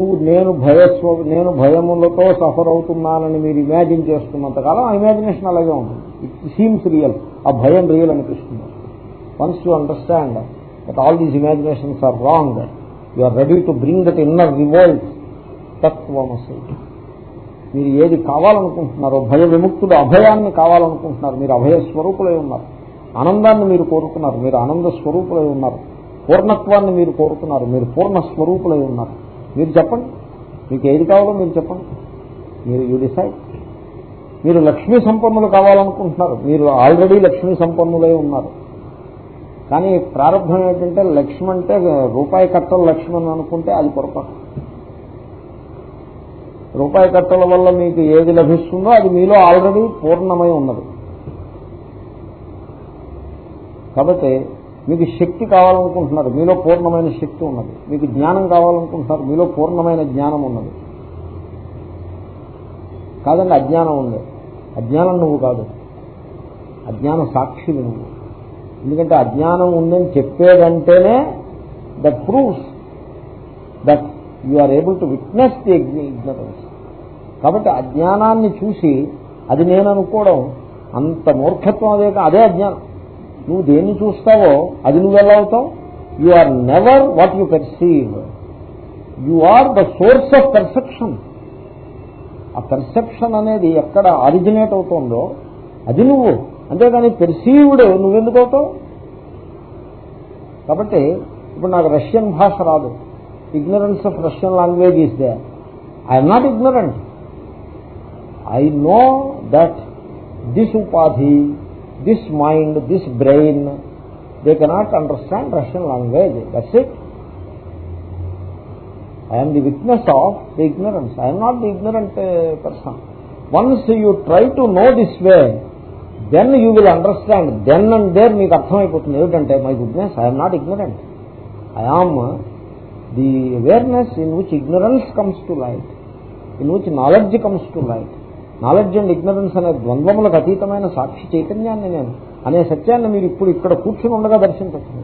నేను భయస్వ నేను భయములతో సఫర్ అవుతున్నానని మీరు ఇమాజిన్ చేస్తున్నంతకాలం ఆ ఇమాజినేషన్ అలాగే ఉంటుంది. ఇట్ సీమ్స్ రియల్ ఆ భయం రియల్ అనిపిస్తుంది. Once you understand that all these imaginations are wrong you are ready to bring that inner revolt తత్వమసి మీరు ఏది కావాలనుకుంటున్నారో భయ విముక్తుడు అభయాన్ని కావాలనుకుంటున్నారు మీరు అభయ స్వరూపులై ఉన్నారు. ఆనందాన్ని మీరు కోరుతున్నారు మీరు ఆనంద స్వరూపులై ఉన్నారు. పూర్ణత్వాన్ని మీరు కోరుతున్నారు మీరు పూర్ణ స్వరూపులై ఉన్నారు. మీరు చెప్పండి. మీకు ఏది కావాలో మీరు చెప్పండి. మీరు యూ డిసైడ్ మీరు లక్ష్మీ సంపన్నులు కావాలనుకుంటున్నారు. మీరు ఆల్రెడీ లక్ష్మీ సంపన్నులై ఉన్నారు. కానీ ప్రారంభం ఏంటంటే లక్ష్మి అంటే రూపాయి కట్టల లక్ష్మణ్ అనుకుంటే అది పొరపాటు. రూపాయి కట్టల వల్ల మీకు ఏది లభిస్తుందో అది మీలో ఆల్రెడీ పూర్ణమై ఉన్నది. కాబట్టి మీకు శక్తి కావాలనుకుంటున్నారు మీలో పూర్ణమైన శక్తి ఉన్నది. మీకు జ్ఞానం కావాలనుకుంటున్నారు మీలో పూర్ణమైన జ్ఞానం ఉన్నది. కాదండి అజ్ఞానం ఉంది. అజ్ఞానం నువ్వు కాదు. అజ్ఞాన సాక్షివి నువ్వు. ఎందుకంటే అజ్ఞానం ఉందని చెప్పేదంటేనే that proofs that you are able to witness the ignorance. కాబట్టి అజ్ఞానాన్ని చూసి అది నేను అనుకోవడం అంత మూర్ఖత్వం అదే అదే అజ్ఞానం. నువ్వు దేన్ని చూస్తావో అది నువ్వు ఎలా అవుతావు? You are never what you perceive you are the source of perception ఆ పర్సెప్షన్ అనేది ఎక్కడ ఆరిజినేట్ అవుతుందో అది నువ్వు. అంతేగాని పెర్సీవ్డ్ నువ్వెందుకు అవుతావు? కాబట్టి ఇప్పుడు నాకు రష్యన్ భాష రాదు. Ignorance of Russian language is they I'm not ignorant I know that this ఉపాధి this mind, this brain, they cannot understand Russian language. That's it. I am the witness of the ignorance. I am not the ignorant uh, person. Once you try to know this way, then you will understand. Then and there మీకు అర్థమైపోతుంది ఏమిటంటే my goodness I'm not ignorant I am the awareness in which ignorance comes to light in which knowledge comes to light Knowledge and ignorance అనే ద్వంద్వములకు అతీతమైన సాక్షి చైతన్యాన్ని నేను అనే సత్యాన్ని మీరు ఇప్పుడు ఇక్కడ కూర్చుని ఉండగా దర్శించచ్చు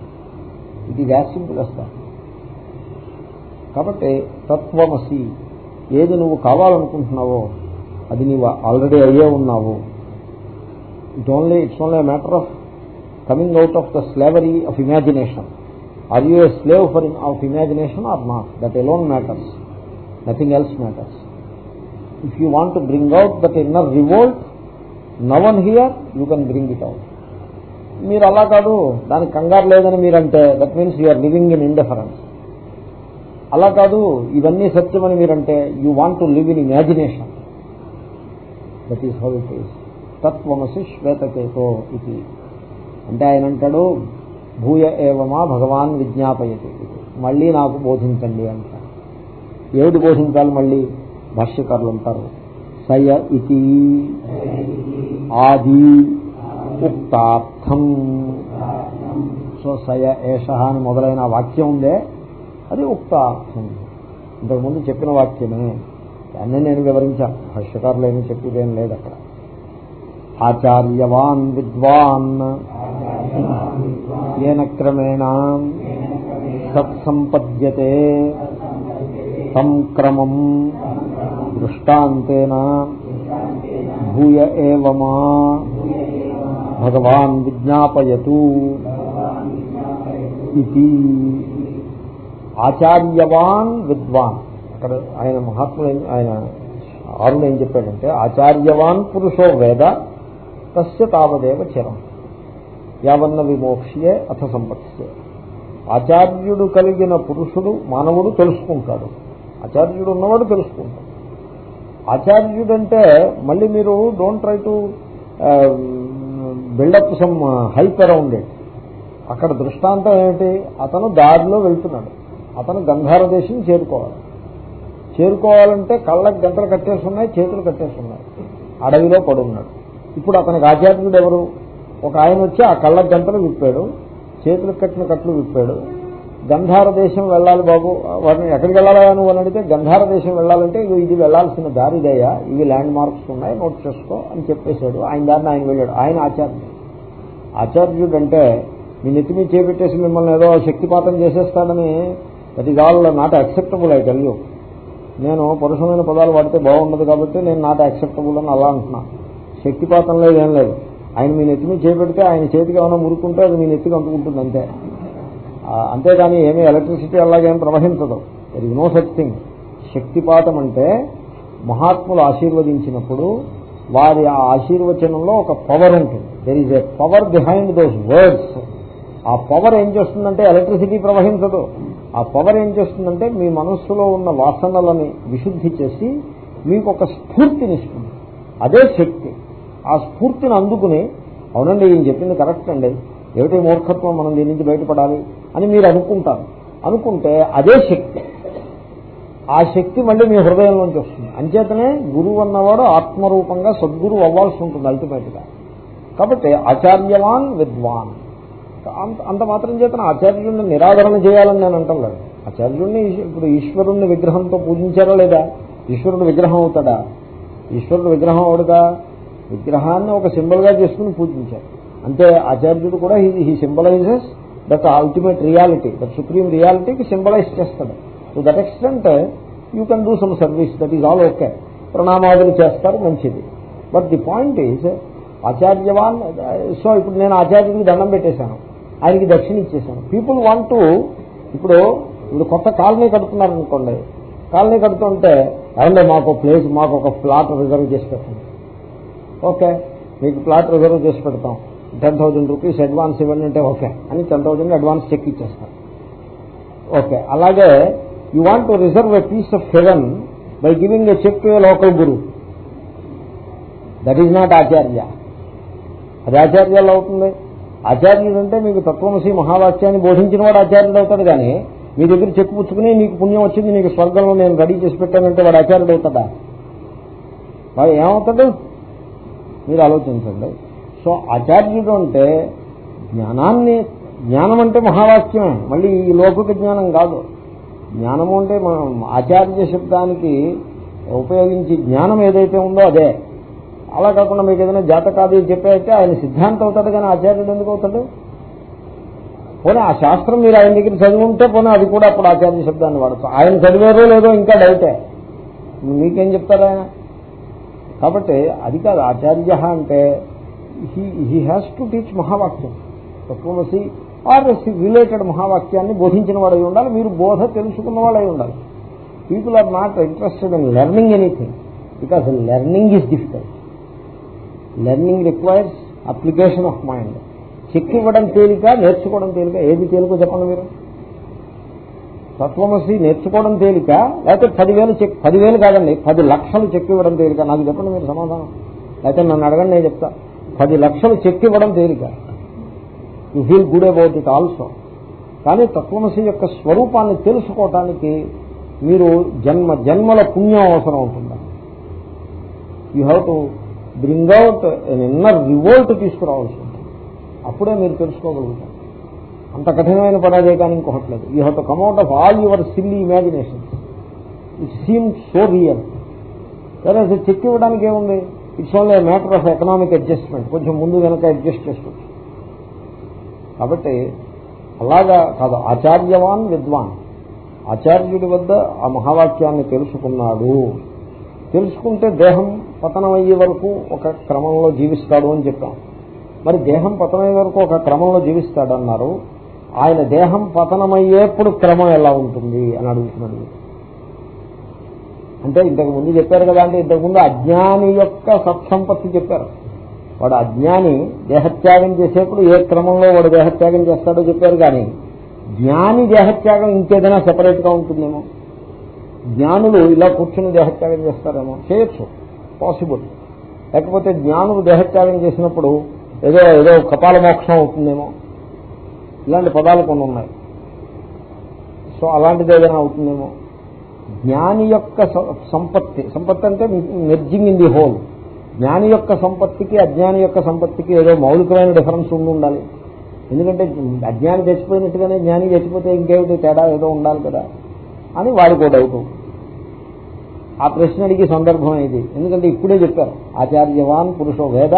ఇది వ్యాసింపు సింపుల్ కాబట్టి తత్వమసి ఏది నువ్వు కావాలనుకుంటున్నావో అది నీవు ఆల్రెడీ అయ్యే ఉన్నావు. It only it's only matter of coming out of the slavery of imagination are you a slave for of imagination are not that alone matters nothing else matters if you want to bring out that inner revolt, no one here, you can bring it out. మీరు అలా కాదు దానికి కంగారు లేదని మీరంటే that means you're living in indifference అలా కాదు ఇవన్నీ సత్యమని మీరంటే you want to live in imagination that is how it is తత్వమసి శ్వేతకేతో ఇది. అంటే ఆయన అంటాడు భూయ ఏవమా భగవాన్ విజ్ఞాపయతి మళ్ళీ నాకు బోధించండి అంట ఏమిటి బోధించాలి మళ్ళీ? భాష్యకారులు అంటారు. సయ ఇది ఆది ఉక్తార్థం. సో సయ ఏష అని మొదలైన వాక్యం ఉందే అది ఉక్తార్థం. ఇంతకుముందు చెప్పిన వాక్యమే. దాన్ని నేను వివరించాను. భాష్యకారులు ఏమీ చెప్పేదేం లేదు అక్కడ. ఆచార్యవాన్ విద్వాన్. ఏన క్రమేణ సత్సంపద్యతే సంక్రమం. దృష్టాంతేన? భూయ ఏవమా? భగవాన్ విజ్ఞాపయతు. ఇది ఆచార్యవాన్ విద్వాన్. అక్కడ ఆయన మహాత్ములు ఆయన ఆరుడు ఏం చెప్పాడంటే ఆచార్యవాన్ పురుషో వేద తస్య తావదేవ చరం. యావన్న విమోక్ష్యే అథ సంపత్స్యే. ఆచార్యుడు కలిగిన పురుషుడు మానవుడు తెలుసుకుంటాడు. ఆచార్యుడు ఉన్నవాడు తెలుసుకుంటాడు. ఆచార్యుడంటే మళ్ళీ మీరు don't try to build up some hype around it అక్కడ దృష్టాంతం ఏమిటి? అతను దారిలో వెళ్తున్నాడు. అతను గంధార దేశం చేరుకోవాలి. చేరుకోవాలంటే కళ్ళకు గంటలు కట్టేస్తున్నాయి చేతులు కట్టేసి ఉన్నాయి. అడవిలో పడున్నాడు. ఇప్పుడు అతనికి ఆచార్యుడు ఎవరు? ఒక ఆయన వచ్చి ఆ కళ్ళకు గంటలు విప్పాడు చేతులకు కట్టిన కట్లు విప్పాడు గంధార దేశం వెళ్ళాలి బాబు. వాటిని ఎక్కడికి వెళ్ళాలా నువ్వు అని అడిగితే గంధార దేశం వెళ్ళాలంటే ఇది వెళ్ళాల్సిన దారిదయ్యా ఇవి ల్యాండ్ మార్క్స్ ఉన్నాయి నోట్ చేసుకో అని చెప్పేశాడు. ఆయన దారిని ఆయన వెళ్ళాడు. ఆయన ఆచార్యుడు. ఆచార్యుడు అంటే మీ నెత్తి మీద చేపెట్టేసి మిమ్మల్ని ఏదో శక్తిపాతం చేసేస్తానని that is all not acceptable I tell you నేను పరుషమైన పదాలు వాడితే బాగుండదు కాబట్టి నేను నాట్ యాక్సెప్టబుల్ అని అలా అంటున్నా. శక్తిపాతం లేదు ఏం లేదు. ఆయన మీ నెత్తి మీద చేపెడితే ఆయన చేతికి ఏమైనా మురుకుంటే అది మీ నెత్తికి అందుకుంటుంది అంతే. అంతేగాని ఏమీ ఎలక్ట్రిసిటీ అలాగేం ప్రవహించదు. There is no such thing శక్తిపాతం అంటే మహాత్ములు ఆశీర్వదించినప్పుడు వారి ఆ ఆశీర్వచనంలో ఒక పవర్ ఉంటుంది. There is a power behind those words ఆ పవర్ ఏం చేస్తుందంటే ఎలక్ట్రిసిటీ ప్రవహించదు. ఆ పవర్ ఏం చేస్తుందంటే మీ మనస్సులో ఉన్న వాసనలని విశుద్ధి చేసి మీకు ఒక స్ఫూర్తినిస్తుంది. అదే శక్తి. ఆ స్ఫూర్తిని అందుకుని అవునండి ఈయన చెప్పింది కరెక్ట్ అండి. ఏమిటి మూర్ఖత్వం? మనం దీని నుంచి బయటపడాలి. అని మీరు అనుకుంటారు. అనుకుంటే అదే శక్తి. ఆ శక్తి మళ్ళీ మీ హృదయంలోంచి వస్తుంది. అంచేతనే గురువు అన్నవాడు ఆత్మరూపంగా సద్గురువు అవ్వాల్సి ఉంటుంది అల్టిమేట్గా. కాబట్టి ఆచార్యవాన్ విద్వాన్. అంత అంత మాత్రం చేతన ఆచార్యుడిని నిరాదరణ చేయాలని నేను అంటలేదు ఆచార్యుడిని ఇప్పుడు ఈశ్వరుణ్ణి విగ్రహంతో పూజించారా లేదా? ఈశ్వరుడు విగ్రహం అవుతాడా? ఈశ్వరుడు విగ్రహం అవుడుగా? విగ్రహాన్ని ఒక సింబల్గా చేసుకుని పూజించారు. అంటే ఆచార్యుడు కూడా he symbolises that ultimate reality that supreme రియాలిటీకి సింబలైజ్ చేస్తాడు to that extent you can do some service that is all okay ప్రణామాదులు చేస్తారు మంచిది బట్ ది పాయింట్ ఈజ్ ఆచార్యవాన్ సో ఇప్పుడు నేను ఆచార్యుడికి దండం పెట్టేశాను ఆయనకి దక్షిణ ఇచ్చేశాను పీపుల్ వాంట్ టు ఇప్పుడు ఇప్పుడు కొత్త కాలనీ కడుతున్నారు అనుకోండి కాలనీ కడుతుంటే ఏమంటే మాకు ప్లేస్ మాకు ఒక ప్లాట్ రిజర్వ్ చేసి పెట్టండి ఓకే మీకు ప్లాట్ రిజర్వ్ చేసి పెడతాం టెన్ థౌజండ్ రూపీస్ అడ్వాన్స్ ఇవ్వండి అంటే ఓకే. అని టెన్ థౌజండ్ అడ్వాన్స్ చెక్ ఇచ్చేస్తాం ఓకే. అలాగే you want to reserve a piece of heaven by giving a cheque to a local guru that is not acharya అది ఆచార్యాలు అవుతుంది. ఆచార్యుడు అంటే మీకు తత్వమసి మహావాక్యాన్ని బోధించిన వాడు ఆచార్యుడు అవుతాడు కానీ మీ దగ్గర చెక్కు పుచ్చుకుని నీకు పుణ్యం వచ్చింది నీకు స్వర్గంలో నేను రెడీ చేసి పెట్టానంటే వాడు ఆచార్యుడు అవుతాడా? వాడు ఏమవుతాడు? మీరు ఆలోచించండి. సో ఆచార్యుడు అంటే జ్ఞానాన్ని జ్ఞానం అంటే మహావాక్యమే మళ్ళీ ఈ లౌకిక జ్ఞానం కాదు. జ్ఞానము అంటే మనం ఆచార్య శబ్దానికి ఉపయోగించి జ్ఞానం ఏదైతే ఉందో అదే. అలా కాకుండా మీకు ఏదైనా జాతకాది చెప్పాయితే ఆయన సిద్ధాంతం అవుతాడు కానీ ఆచార్యుడు ఎందుకు అవుతాడు? పోనీ ఆ శాస్త్రం మీరు ఆయన దగ్గర చదివి ఉంటే పోనీ అది కూడా అప్పుడు ఆచార్య శబ్దాన్ని వాడచ్చు. ఆయన చదివారో లేదో ఇంకా డౌటే. మీకేం చెప్తారు ఆయన? కాబట్టి అది కాదు ఆచార్య అంటే he he has to teach మహావాక్యం తత్వమసి ఆర్ రిలేటెడ్ మహావాక్యాన్ని బోధించిన వాడై ఉండాలి మీరు బోధ తెలుసుకున్న వాళ్ళై ఉండాలి people are not interested in learning anything because learning is difficult learning requires application of mind cheque ఇవ్వడం తేలిక నేర్చుకోవడం తేలిక ఏది తేలిక చెప్పండి మీరు తత్వమసి నేర్చుకోవడం తేలిక లేకపోతే పదివేలు చెక్ పదివేలు కాదండి పది లక్షలు చెక్ ఇవ్వడం తేలిక నాకు చెప్పండి మీరు సమాధానం లేకపోతే నన్ను అడగండి నేను చెప్తాను పది లక్షలు చెక్ ఇవ్వడం తేలిక you feel good about it also కానీ తత్వమసి యొక్క స్వరూపాన్ని తెలుసుకోవటానికి మీరు జన్మ జన్మల పుణ్యం అవసరం అవుతుంది you have to bring out inner revolt తీసుకురావాల్సి ఉంటుంది. అప్పుడే మీరు తెలుసుకోగలుగుతారు. అంత కఠినమైన పరాజయ కానీ ఇంకొకటి లేదు. You have to come out of all your silly imagination it seem so real సరే చెక్ ఇవ్వడానికి ఏముంది? It's only matter of economic adjustment కొంచెం ముందు వెనక అడ్జస్ట్ చేసుకోవచ్చు. కాబట్టి అలాగా కాదు ఆచార్యవాన్ విద్వాన్. ఆచార్యుడి వద్ద ఆ మహావాక్యాన్ని తెలుసుకున్నాడు. తెలుసుకుంటే దేహం పతనమయ్యే వరకు ఒక క్రమంలో జీవిస్తాడు అని చెప్పాం. మరి దేహం పతనమయ్యే వరకు ఒక క్రమంలో జీవిస్తాడు అన్నారు ఆయన దేహం పతనమయ్యేప్పుడు క్రమం ఎలా ఉంటుంది అని అడుగుతున్నాడు. అంటే ఇంతకు ముందు చెప్పారు కదా అంటే ఇంతకు ముందు అజ్ఞాని యొక్క సత్సంపత్తి చెప్పారు. వాడు అజ్ఞాని దేహత్యాగం చేసేప్పుడు ఏ క్రమంలో వాడు దేహత్యాగం చేస్తాడో చెప్పారు కానీ జ్ఞాని దేహత్యాగం ఇంకేదైనా సెపరేట్గా ఉంటుందేమో? జ్ఞానులు ఇలా కూర్చుని దేహత్యాగం చేస్తారేమో? చేయొచ్చు. పాసిబుల్ లేకపోతే జ్ఞానులు దేహత్యాగం చేసినప్పుడు ఏదో ఏదో కపాల మోక్షం అవుతుందేమో? ఇలాంటి పదాలు కొన్ని ఉన్నాయి. సో అలాంటిది ఏదైనా అవుతుందేమో? జ్ఞాని యొక్క సంపత్తి సంపత్తి అంటే మెర్జింగ్ ఇన్ ది హోల్. జ్ఞాని యొక్క సంపత్తికి అజ్ఞాని యొక్క సంపత్తికి ఏదో మౌలికమైన డిఫరెన్స్ ఉండి ఉండాలి. ఎందుకంటే అజ్ఞాని చచ్చిపోయినట్టుగానే జ్ఞాని చచ్చిపోతే ఇంకేమిటి తేడా ఏదో ఉండాలి కదా అని వాడికో డౌట్. ఆ ప్రశ్న అడిగే సందర్భం ఇది ఎందుకంటే ఇప్పుడే చెప్పారు ఆచార్యవాన్ పురుషో వేద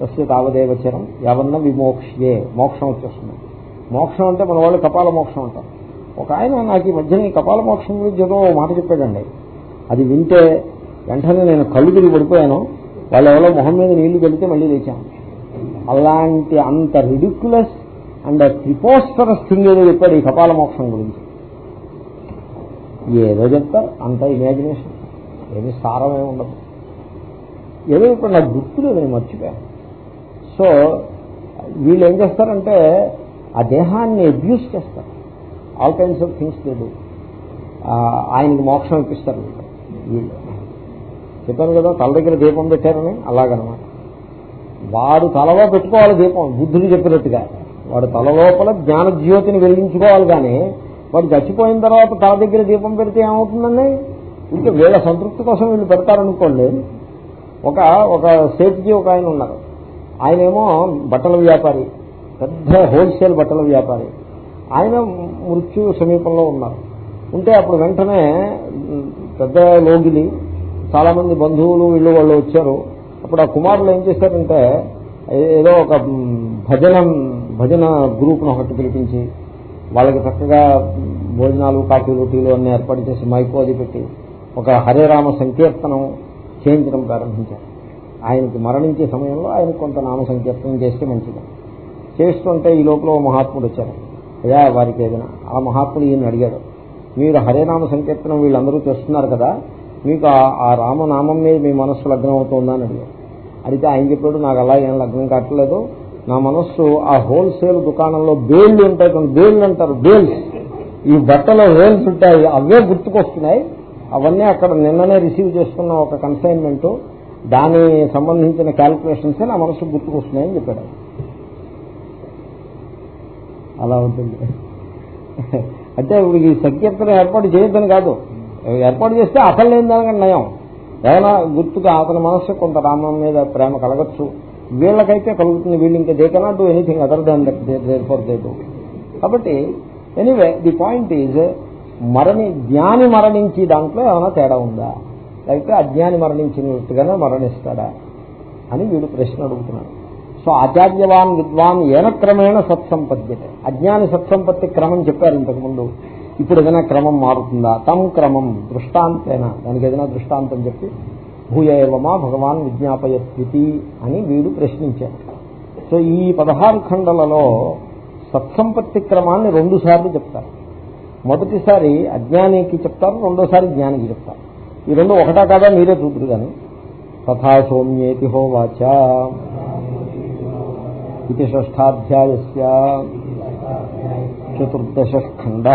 తస్య తావదేవచరం ఎవన్న విమోక్ష్యే. మోక్షం వచ్చేస్తుంది. మోక్షం అంటే మన వాళ్ళు కపాల మోక్షం అంటారు. ఒక ఆయన నాకు ఈ మధ్యన ఈ కపాల మోక్షం గురించి ఏదో మాట చెప్పాడండి. అది వింటే వెంటనే నేను కళ్ళు తిరిగి పడిపోయాను. వాళ్ళు ఎవరో మొహం మీద నీళ్ళు కలిగితే మళ్ళీ లేచాను. అలాంటి అంత రిడిక్యులస్ అండ్ ప్రిపోస్టరస్ థింగ్ ఏదో చెప్పాడు ఈ కపాల మోక్షం గురించి. ఏదో చెప్తారు అంత ఇమాజినేషన్ ఏమి సారమే ఉండదు. ఏదో ఇప్పుడు నాకు గుర్తులేదు నేను మర్చిపోయాను. సో వీళ్ళు ఏం చేస్తారంటే ఆ దేహాన్ని అబ్యూస్ చేస్తారు. ఆల్ కైండ్స్ ఆఫ్ థింగ్స్ లేదు ఆయనకి మోక్షం ఇప్పిస్తారు. వీళ్ళు చెప్పాను కదా తల దగ్గర దీపం పెట్టారని అలాగనమాట. వాడు తలలో పెట్టుకోవాలి దీపం బుద్ధుడు చెప్పినట్టుగా. వాడు తల లోపల జ్ఞాన జ్యోతిని వెలిగించుకోవాలి కానీ వాడు చచ్చిపోయిన తర్వాత తల దగ్గర దీపం పెడితే ఏమవుతుందండి? ఇంకా వీళ్ళ సంతృప్తి కోసం వీళ్ళు పెడతారనుకోండి ఒక ఒక సేఫ్టీ ఒక ఆయన ఉన్నారు. ఆయనేమో బట్టల వ్యాపారి పెద్ద హోల్సేల్ బట్టల వ్యాపారి. ఆయన మృత్యు సమీపంలో ఉన్నారు. ఉంటే అప్పుడు వెంటనే పెద్ద లోగిలి చాలా మంది బంధువులు వీళ్ళు వాళ్ళు వచ్చారు. అప్పుడు ఆ కుమారులు ఏం చేశారంటే ఏదో ఒక భజన భజన గ్రూప్ను ఒకటి పిలిపించి వాళ్ళకి చక్కగా భోజనాలు కాఫీలు టీలు అన్ని ఏర్పాటు చేసి మైకు అది పెట్టి ఒక హరేరామ సంకీర్తనం చేయించడం ప్రారంభించారు. ఆయనకి మరణించే సమయంలో ఆయన కొంత నామ సంకీర్తనం చేస్తే మంచిది. చేస్తుంటే ఈ లోపల మహాత్ముడు వచ్చారు. అయ్యా వారికి ఏదైనా ఆ మహాత్ముడు ఈయన అడిగాడు మీరు హరేనామ సంకీర్తనం వీళ్ళందరూ చేస్తున్నారు కదా మీకు ఆ- రామనామం మీద మీ మనస్సు లగ్నం అవుతుందా? అని అడిగాడు. అడిగితే ఆయన చెప్పాడు నాకు అలా ఏం లగ్నం కావట్లేదు నా మనస్సు ఆ హోల్సేల్ దుకాణంలో బేళ్ళు ఉంటాయి కొన్ని బేళ్ళు అంటారు బేల్స్ ఈ బట్టలో హోల్స్ ఉంటాయి అవే గుర్తుకొస్తున్నాయి. అవన్నీ అక్కడ నిన్ననే రిసీవ్ చేసుకున్న ఒక కన్సైన్మెంట్ దాని సంబంధించిన క్యాల్కులేషన్స్ నా మనసు గుర్తుకొస్తున్నాయని చెప్పాడు. అలా ఉంటుంది. అంటే ఇప్పుడు ఈ సంకీర్తన ఏర్పాటు చేయొద్దని కాదు. ఏర్పాటు చేస్తే అసలు లేని దానికంటే నయం. ఏమైనా గుర్తుగా అతని మనస్సు కొంత రామం మీద ప్రేమ కలగచ్చు. వీళ్ళకైతే కలుగుతుంది. వీళ్ళు ఇంకా they cannot do anything other than that therefore they do కాబట్టి ఎనీవే ది పాయింట్ ఈజ్ మరణి జ్ఞాని మరణించి దాంట్లో ఏమైనా తేడా ఉందా? లేకపోతే అజ్ఞాని మరణించినట్టుగానే మరణిస్తాడా? అని వీడు ప్రశ్న అడుగుతున్నాడు. సో ఆచార్యవాన్ విద్వాన్ ఏన క్రమేణ సత్సంపద్యతే. అజ్ఞాని సత్సంపత్తి క్రమం చెప్పారు ఇంతకుముందు. ఇప్పుడు ఏదైనా క్రమం మారుతుందా? తమ్ క్రమం దృష్టాంతేనా? దానికి ఏదైనా దృష్టాంతం చెప్పి భూయేవమా భగవాన్ విజ్ఞాపయత్వితి అని వీడు ప్రశ్నించారు సో ఈ పదహారు ఖండలలో సత్సంపత్తి క్రమాన్ని రెండు సార్లు చెప్తారు. మొదటిసారి అజ్ఞానికి చెప్తారు రెండోసారి జ్ఞానికి చెప్తారు. ఈ రెండు ఒకటా కాదా? మీరే చూద్దరు కానీ తథా సౌమ్యేతి హోవాచ ఇది షష్టాధ్యాయ చతుర్దశ ఖండ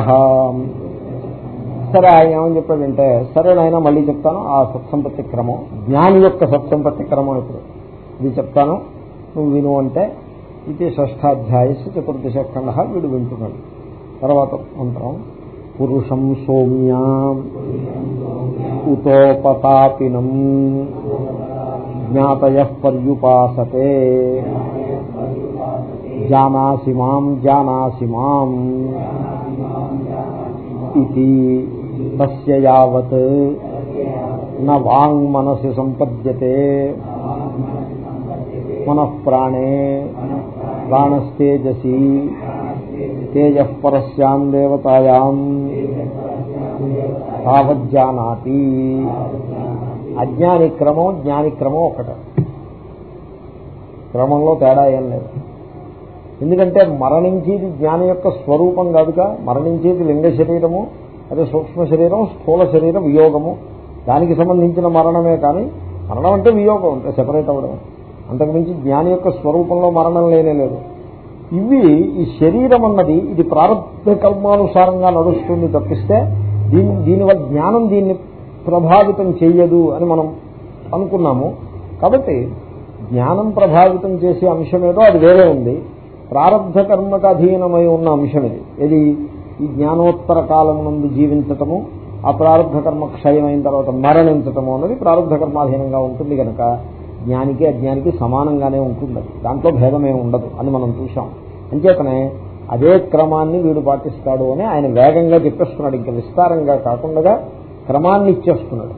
సరే ఆయన ఏమని చెప్పాడంటే సరే నాయన మళ్ళీ చెప్తాను. ఆ సత్సంపత్తి క్రమం జ్ఞాని యొక్క సత్సంపత్తి క్రమం ఇప్పుడు. ఇది చెప్తాను. నువ్వు విను అంటే ఇది షష్టాధ్యాయ చతుర్దశ ఖండ వీడు వింటున్నాడు. తర్వాత మంత్రం పురుషం సౌమ్యా ఉతోపతాపినం జ్ఞాతయ పర్యుపాసతే. జానాసి మాం జానాసి మాం ఇది తస్య యావత్ న వాంగ్ మనసి సంపద్యతే. మనఃప్రాణే ప్రాణస్తేజసి. తేజ పరస్యాం దేవతాయాం తావజ్జానాతి. అజ్ఞాని క్రమం జ్ఞాని క్రమం ఒకట. క్రమంలో తేడా ఏం లేదు. ఎందుకంటే మరణించేది జ్ఞాని యొక్క స్వరూపం కాదుగా మరణించేది లింగ శరీరము అదే సూక్ష్మ శరీరం స్థూల శరీరం వియోగము. దానికి సంబంధించిన మరణమే కానీ మరణం అంటే వియోగం అంటే సెపరేట్ అవ్వడం. అంతకుమించి జ్ఞాని యొక్క స్వరూపంలో మరణం లేనే లేదు. ఇవి ఈ శరీరం అన్నది ఇది ప్రారంభ కర్మానుసారంగా నడుస్తుంది తప్పిస్తే దీని దీనివల్ల జ్ఞానం దీన్ని ప్రభావితం చేయదు అని మనం అనుకున్నాము. కాబట్టి జ్ఞానం ప్రభావితం చేసే అంశం ఏదో అది వేరే ఉంది. ప్రారంభ కర్మకు అధీనమై ఉన్న అంశం ఇది. ఇది ఈ జ్ఞానోత్తర కాలం నుండి జీవించటము ఆ ప్రారంభ కర్మ క్షయమైన తర్వాత మరణించటము అన్నది ప్రారంభ కర్మాధీనంగా ఉంటుంది కనుక జ్ఞానికి అజ్ఞానికి సమానంగానే ఉంటుంది. దాంట్లో భేదమే ఉండదు అని మనం చూసాం అంచేతనే అదే క్రమాన్ని వీడు పాటిస్తాడు అని ఆయన వేగంగా చెప్పేస్తున్నాడు. ఇంకా విస్తారంగా కాకుండా క్రమాన్ని ఇచ్చేస్తున్నాడు.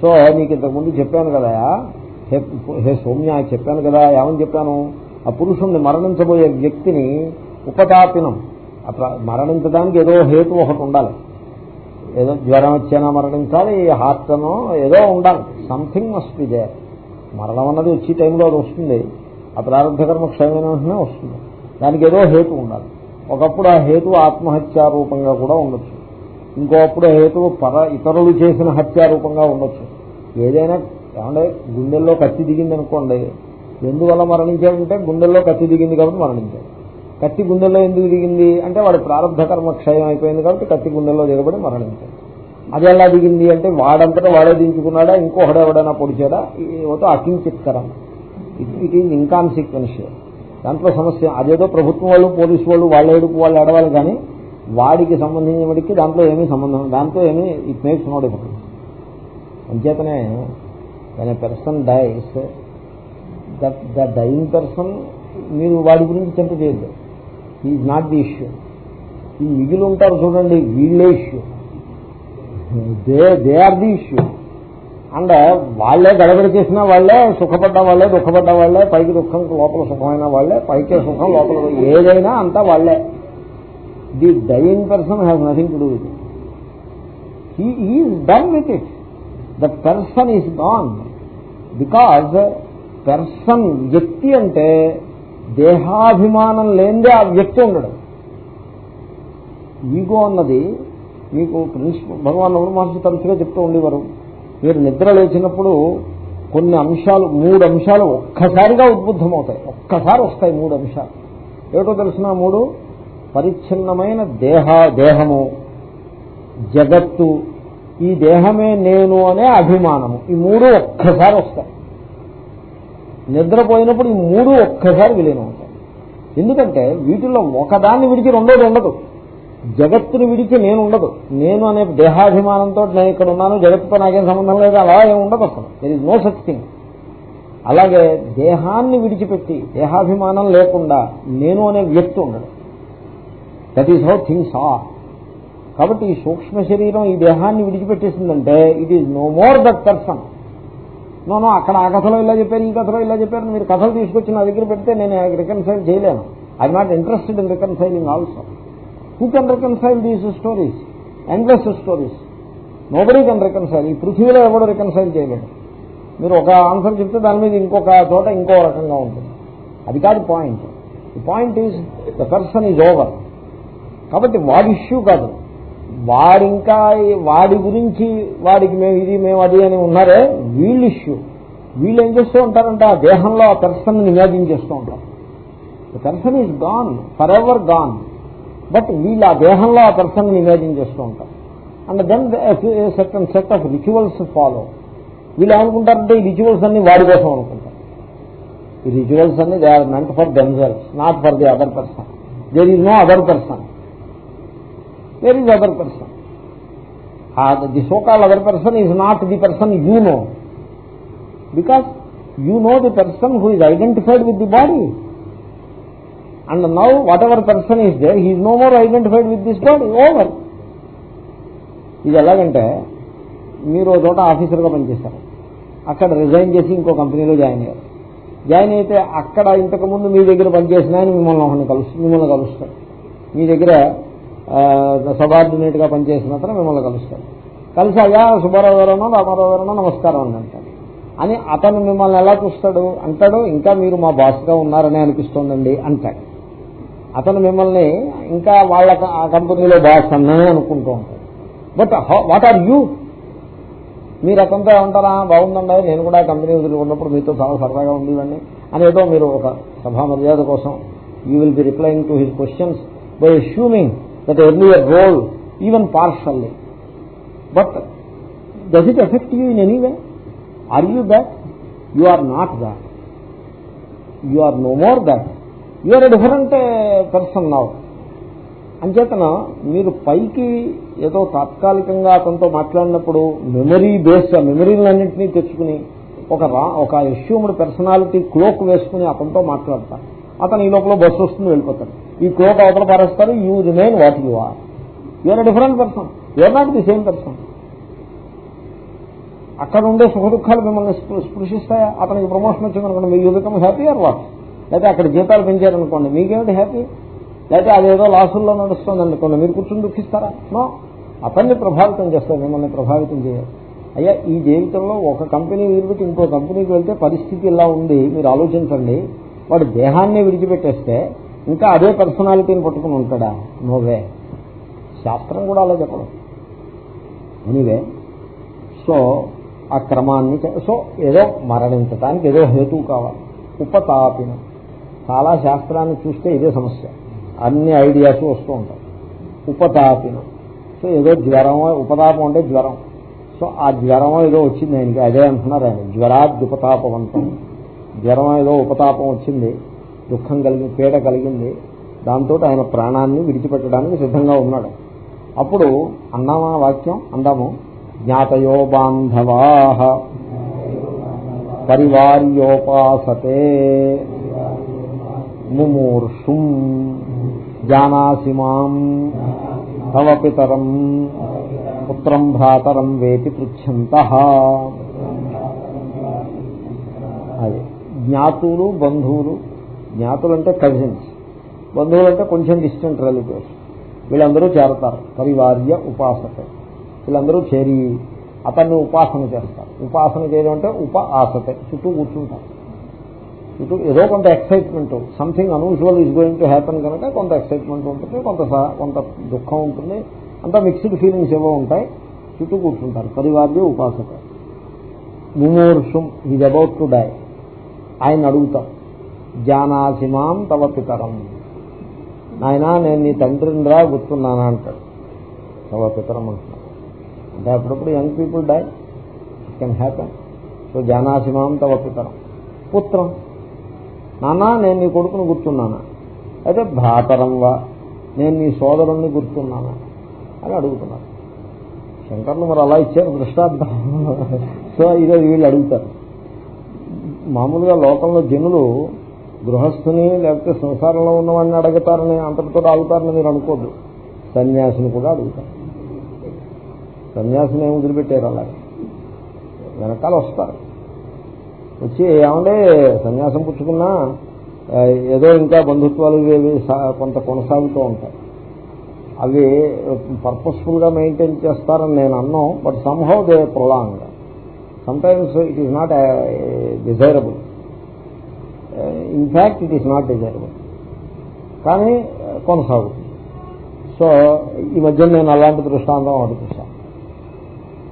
సో నీకు ఇంతకుముందు చెప్పాను కదా హే హే సౌమ్య చెప్పాను కదా ఏమని చెప్పాను? ఆ పురుషుణ్ణి మరణించబోయే వ్యక్తిని ఉపతాపినం. అట్లా మరణించడానికి ఏదో హేతు ఒకటి ఉండాలి. ఏదో జ్వరం వచ్చేనా మరణించాలి హార్ట్ ఏదో ఉండాలి. Something must be there. మరణం అన్నది వచ్చే టైంలో అది వస్తుంది. ఆ ప్రారంభకర్మ క్షయమైన వెంటనే వస్తుంది. దానికి ఏదో హేతు ఉండాలి. ఒకప్పుడు ఆ హేతు ఆత్మహత్యారూపంగా కూడా ఉండొచ్చు. ఇంకోప్పుడు హేతు పర ఇతరులు చేసిన హత్యారూపంగా ఉండొచ్చు. ఏదైనా ఏమంటే గుండెల్లో కత్తి దిగింది అనుకోండి ఎందువల్ల మరణించాడంటే గుండెల్లో కత్తి దిగింది కాబట్టి మరణించాడు కత్తి గుండెల్లో ఎందుకు దిగింది? అంటే వాడి ప్రారంభ కర్మ క్షయం అయిపోయింది కాబట్టి కత్తి గుండెల్లో దిగబడి మరణించాడు. అది ఎలా దిగింది అంటే వాడంతటా వాడే దించుకున్నాడా? ఇంకొకడు ఎవడైనా పొడిచాడా? ఇవతో అకించిత్కరం. ఇట్ ఈజ్ ఇన్కాన్సిక్వెన్షియల్ దాంట్లో సమస్య. అదేదో ప్రభుత్వం వాళ్ళు పోలీసు వాళ్ళు వాళ్ళ ఏడుపు వాళ్ళు ఏడవాలి కానీ వాడికి సంబంధించిన వాడికి దాంట్లో ఏమీ సంబంధం దాంతో ఏమీ ఇట్ మేక్స్ నో డిఫరెన్స్ అంచేతనే when a dies that the dying person మీరు వాడి గురించి చింత చేయొద్దు. ఈజ్ నాట్ ది ఇష్యూ ఈ మిగిలి ఉంటారు చూడండి వీళ్ళే issue they they are the issue and వాళ్ళే గడబడి చేసిన వాళ్ళే సుఖపడ్డ వాళ్ళే దుఃఖపడ్డ వాళ్ళే పైకి దుఃఖం లోపల సుఖమైన వాళ్ళే పైకే సుఖం లోపల ఏదైనా అంతా వాళ్ళే. The dying person has nothing to do with he is done with it the person is gone because person వ్యక్తి అంటే దేహాభిమానం లేనిదే ఆ వ్యక్తి ఉండడు. ఈగో అన్నది మీకు ప్రిన్సిపల్ భగవాన్ రమణ మహర్షి తరచుగా చెప్తూ ఉండేవారు. మీరు నిద్ర లేచినప్పుడు కొన్ని అంశాలు మూడు అంశాలు ఒక్కసారిగా ఉద్బుద్ధమవుతాయి. ఒక్కసారి వస్తాయి మూడు అంశాలు. ఏమిటో తెలిసిన మూడు? పరిచ్ఛిన్నమైన దేహ దేహము. జగత్తు. ఈ దేహమే నేను అనే అభిమానము. ఈ మూడు ఒక్కసారి వస్తాయి. నిద్రపోయినప్పుడు ఈ మూడు ఒక్కసారి విలీనం అవుతాయి. ఎందుకంటే వీటిల్లో ఒకదాన్ని విడిచి రెండోది ఉండదు. జగత్తుని విడిచి నేను ఉండదు. నేను అనే దేహాభిమానంతో నేను ఇక్కడ ఉన్నాను జగత్తుతో నాకేం సంబంధం లేదు అలా ఏమి ఉండదు అసలు. There is no such thing అలాగే దేహాన్ని విడిచిపెట్టి దేహాభిమానం లేకుండా నేను అనే వ్యక్తి ఉండదు that is how things are కాబట్టి ఈ సూక్ష్మ శరీరం ఈ దేహాన్ని విడిచిపెట్టేసిందంటే it is no more that person no no అక్కడ ఆ కథలో ఇలా చెప్పారు ఈ కథలో ఇలా చెప్పారు మీరు కథలు తీసుకొచ్చి నా దగ్గర పెడితే నేను రికన్సైల్ చేయలేను. I not interested in reconciling also who can reconcile these stories endless stories nobody can reconcile ఈ పృథ్వీలో ఎవడో రికన్సైల్ చేయలేడు. మీరు ఒక ఆన్సర్ చెప్తే దాని మీద ఇంకొక చోట ఇంకో రకంగా ఉంటుంది. అది కాదు point the point is the person is over కాబట్టి వాడి ఇష్యూ కాదు. వాడింకా వాడి గురించి వాడికి మేము ఇది మేము అది అని ఉన్నారే వీళ్ళు ఇష్యూ వీళ్ళు ఏం చేస్తూ ఉంటారంటే ఆ దేహంలో ఆ పర్సన్ ఇమాజిన్ చేస్తూ ఉంటారు. The person is gone forever gone but వీళ్ళు ఆ దేహంలో ఆ పర్సన్ ఇమాజిన్ చేస్తూ ఉంటారు. And then second set of rituals follow వీళ్ళు ఏమనుకుంటారంటే ఈ రిచువల్స్ అన్ని వాడి కోసం అనుకుంటారు. ఈ రిచువల్స్ అన్ని they are meant for themselves not for the other person there is no other person there is other person the so called other person is not the person you know because you know the person who is identified with the body and now whatever person is they he's no more identified with this body over ఇది ఎలాగంటే మీరు చోట ఆఫీసర్గా పనిచేస్తారు. అక్కడ resign చేసి ఇంకో కంపెనీలో జాయిన్ అయ్యారు. జాయిన్ అయితే అక్కడ ఇంతకుముందు మీ దగ్గర పనిచేసిన ఆయన మిమ్మల్ని కలుస్తారు మిమ్మల్ని కలుస్తారు మీ దగ్గర సబార్డినేట్గా పనిచేసిన అతను మిమ్మల్ని కలుస్తాడు కలిసి అయ్యా సుబ్బారావు గారనో రామారావు గారనో నమస్కారం అని అంటాడు అని అతను మిమ్మల్ని ఎలా చూస్తాడు? అంటాడు ఇంకా మీరు మా బాస్గా ఉన్నారని అనిపిస్తోందండి అంటాడు. అతను మిమ్మల్ని ఇంకా వాళ్ళ ఆ కంపెనీలో బాస్ అన్ననే అనుకుంటూ ఉంటాడు. But what are you? మీరు అతనితో ఏమంటారా బాగుందండి. నేను కూడా కంపెనీ వదులుకున్నప్పుడు మీతో చాలా సరదాగా ఉండేవాడిని. అని ఏదో మీరు ఒక సభా మర్యాద కోసం you will be replying to his questions by assuming that earlier role, even even But but it it affect you any anyway are you that? You are not that. You are no more that. You are a different person eh, now. అంచేతన మీరు పైకి ఏదో తాత్కాలికంగా అతనితో మాట్లాడినప్పుడు memory base మెమరీలన్నింటినీ తెచ్చుకుని ఒక రా ఒక ఎష్యూమ్డ్ పర్సనాలిటీ క్లోక్ వేసుకుని అతనితో మాట్లాడతారు అతను ఈ లోపల బస్సు వస్తుంది వెళ్ళిపోతాడు. ఈ క్లోక్ అవతల పారేస్తారు you remain what you are you're different person you're not the same person అక్కడ ఉండే సుఖ దుఃఖాలు మిమ్మల్ని స్పృశిస్తాయా? అతనికి ప్రమోషన్ వచ్చిందనుకోండి మీ బికమ్ హ్యాపీ ఆర్ వాట్ లేకపోతే అక్కడ జీతాలు పెంచారనుకోండి మీకేమిటి హ్యాపీ లేకపోతే అదేదో లాసుల్లో నడుస్తుంది అనుకోండి మీరు కూర్చొని దుఃఖిస్తారా? నో అతన్ని ప్రభావితం చేస్తారు మిమ్మల్ని ప్రభావితం చేయాలి అయ్యా ఈ జీవితంలో ఒక కంపెనీ విడిపెట్టి ఇంకో కంపెనీకి వెళ్తే పరిస్థితి ఇలా ఉంది? మీరు ఆలోచించండి. వాడు దేహాన్ని విడిచిపెట్టేస్తే ఇంకా అదే పర్సనాలిటీని పట్టుకుని ఉంటాడా? నోవే శాస్త్రం కూడా అలా చెప్పడం. ఎనీవే సో ఆ క్రమాన్ని సో ఏదో మరణించటానికి ఏదో హేతువు కావాలి. ఉపతాపిన. చాలా శాస్త్రాన్ని చూస్తే ఇదే సమస్య. అన్ని ఐడియాస్ వస్తూ ఉంటాయి. ఉపతాపిన. సో ఏదో జ్వరమో ఉపతాపం అంటే జ్వరం. సో ఆ జ్వరం ఏదో వచ్చింది ఆయనకి. అదే అంటున్నారు ఆయన. జ్వరాద్యుపతాపవంతం. జ్వరం ఏదో ఉపతాపం వచ్చింది దుఃఖం కలిగి పీడ కలిగింది దాంతో ఆయన ప్రాణాన్ని విడిచిపెట్టడానికి సిద్ధంగా ఉన్నాడు. అప్పుడు అన్నామా వాక్యం అందాము జ్ఞాతయో బాంధవా పరివార్యోపాసతే ముమూర్షుం జానాసిమాం తవ పితరం పుత్రం భ్రాతరం వేతి పృచ్చంత అది. జ్ఞాతులు బంధువులు జ్ఞాతులు అంటే కజిన్స్. బంధువులు అంటే కొంచెం డిస్టెంట్ రిలేటివ్స్ వీళ్ళందరూ చేరతారు. పరివార్య ఉపాసక వీళ్ళందరూ చేరి అతన్ని ఉపాసన చేస్తారు. ఉపాసన చేయడం అంటే ఉప ఆసతే చుట్టూ కూర్చుంటారు. చుట్టూ ఏదో కొంత excitement something unusual is going to happen కనుక కొంత ఎక్సైట్మెంట్ ఉంటుంది కొంత కొంత దుఃఖం ఉంటుంది. అంతా మిక్స్డ్ ఫీలింగ్స్ ఏవో ఉంటాయి. చుట్టూ కూర్చుంటారు. పరివార్య ఉపాసక ముమూర్షం ఈజ్ అబౌట్ టు డై ఆయన అడుగుతాం. జానాసిమాం తవ పితరం. నాయన నేను నీ తండ్రిని రా గుర్తున్నానా అంటాడు. తవ పితరం అంటున్నాడు. అంటే అప్పుడప్పుడు young people die can happen so జానాసిమాం తవ పితరం. పుత్రం. నానా నేను నీ కొడుకును గుర్తున్నానా? అయితే భ్రాతరం వా. నేను నీ సోదరుణ్ణి గుర్తున్నానా? అని అడుగుతున్నాను శంకర్లు మరి అలా ఇచ్చారు దృష్టాంతం. సో ఈరోజు వీళ్ళు అడుగుతారు. మామూలుగా లోకంలో జనులు గృహస్థుని లేకపోతే సంసారంలో ఉన్నవాడిని అడుగుతారని అంతటితో అడుగుతారని మీరు అనుకోద్దు. సన్యాసిని కూడా అడుగుతారు. సన్యాసిని ఏమి వదిలిపెట్టారు అలాగే వెనకాల వస్తారు. వచ్చి ఏమంటే సన్యాసం పుచ్చుకున్నా ఏదో ఇంకా బంధుత్వాలు ఇవి కొంత కొనసాగుతూ ఉంటాయి. అవి పర్పస్ఫుల్గా మెయింటైన్ చేస్తారని నేను అన్నాం but somehow they prolong sometimes it is not desirable in fact it is not desirable కానీ uh, కొనసాగుతుంది. సో ఈ మధ్య నేను అలాంటి దృష్టాంతం ఒకటి చూశాను.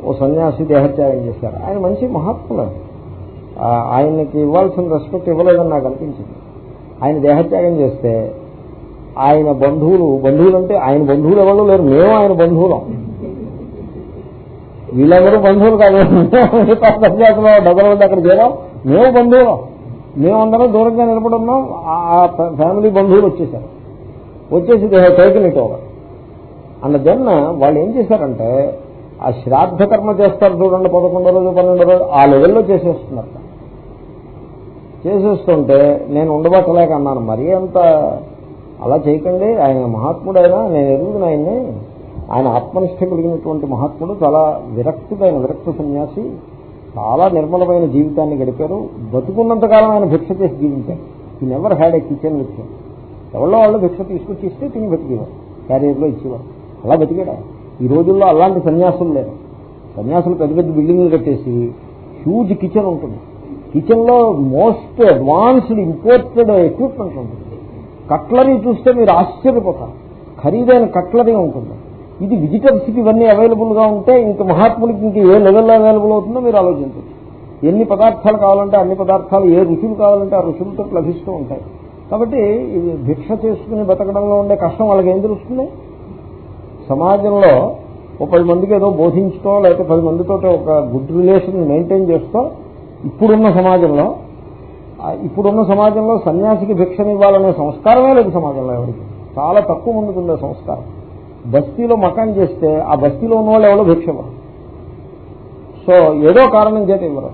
ఓ సన్యాసి దేహత్యాగం చేశారు. ఆయన మంచి మహాత్ములు ఆయనకి ఇవ్వాల్సిన రెస్పెక్ట్ ఇవ్వలేదని నాకు అనిపించింది. ఆయన దేహత్యాగం చేస్తే ఆయన బంధువులు బంధువులు అంటే ఆయన బంధువులు ఎవరు లేరు. మేము ఆయన బంధువులం. వీళ్ళందరూ బంధువులు కాదు. సన్యాసంలో డబ్బుల వద్ద అక్కడ చేరాం. మేము బంధువులం. మేమందరం దూరంగా నిలబడి ఉన్నాం. ఆ ఫ్యామిలీ బంధువులు వచ్చేసారు వచ్చేసి taken it over. And then వాళ్ళు ఏం చేశారంటే ఆ శ్రాద్ధ కర్మ చేస్తారు చూడండి పదకొండో రోజు పన్నెండో రోజు ఆ లెవెల్లో చేసేస్తున్నారు. చేసేస్తుంటే నేను ఉండబట్టలేక అన్నాను మరీ అంత అలా చేయకండి. ఆయన మహాత్ముడైనా నేను ఎరుగుతున్న ఆయన్ని ఆయన ఆత్మనిష్ట కలిగినటువంటి మహాత్ముడు చాలా విరక్తుడైన విరక్త సన్యాసి చాలా నిర్మలమైన జీవితాన్ని గడిపారు. బతుకున్నంతకాలం ఆయన భిక్ష చేసి జీవించారు ఈ never had a kitchen with ఎవరో వాళ్ళు భిక్ష తీసుకొచ్చి ఇస్తే తిని బతికేవారు. క్యారియర్లో ఇచ్చేవారు. అలా బతికాడు? ఈ రోజుల్లో అలాంటి సన్యాసులు లేరు. సన్యాసులు పెద్ద పెద్ద బిల్డింగ్లు కట్టేసి హ్యూజ్ కిచెన్ ఉంటుంది. కిచెన్లో మోస్ట్ అడ్వాన్స్డ్ ఇంపోర్టెడ్ ఎక్విప్మెంట్ ఉంటుంది. కట్లరీ చూస్తే మీరు ఆశ్చర్యపోతారు. ఖరీదైన కట్లరీ ఉంటుంది. ఇది విజిటర్స్కి ఇవన్నీ అవైలబుల్గా ఉంటే ఇంక మహాత్ములకి ఇంక ఏ లెవెల్లో అవైలబుల్ అవుతుందో మీరు ఆలోచించండి. ఎన్ని పదార్థాలు కావాలంటే అన్ని పదార్థాలు ఏ రుచులు కావాలంటే ఆ రుచులతో లభిస్తూ ఉంటాయి. కాబట్టి ఇది భిక్ష చేసుకుని బతకడంలో ఉండే కష్టం వాళ్ళకి ఏం తెలుస్తుంది? సమాజంలో ఒక పది మందికి ఏదో బోధించుతో లేకపోతే పది మందితో ఒక గుడ్ రిలేషన్ మెయింటైన్ చేస్తూ ఇప్పుడున్న సమాజంలో ఇప్పుడున్న సమాజంలో సన్యాసికి భిక్షనివ్వాలనే సంస్కారమే లేదు సమాజంలో ఎవరికి. చాలా తక్కువ ముందుకుండే సంస్కారం. బస్తీలో మకాన్ చేస్తే ఆ బస్తీలో ఉన్న వాళ్ళు ఎవరో భిక్ష సో ఏదో కారణం చేత ఇవ్వరు.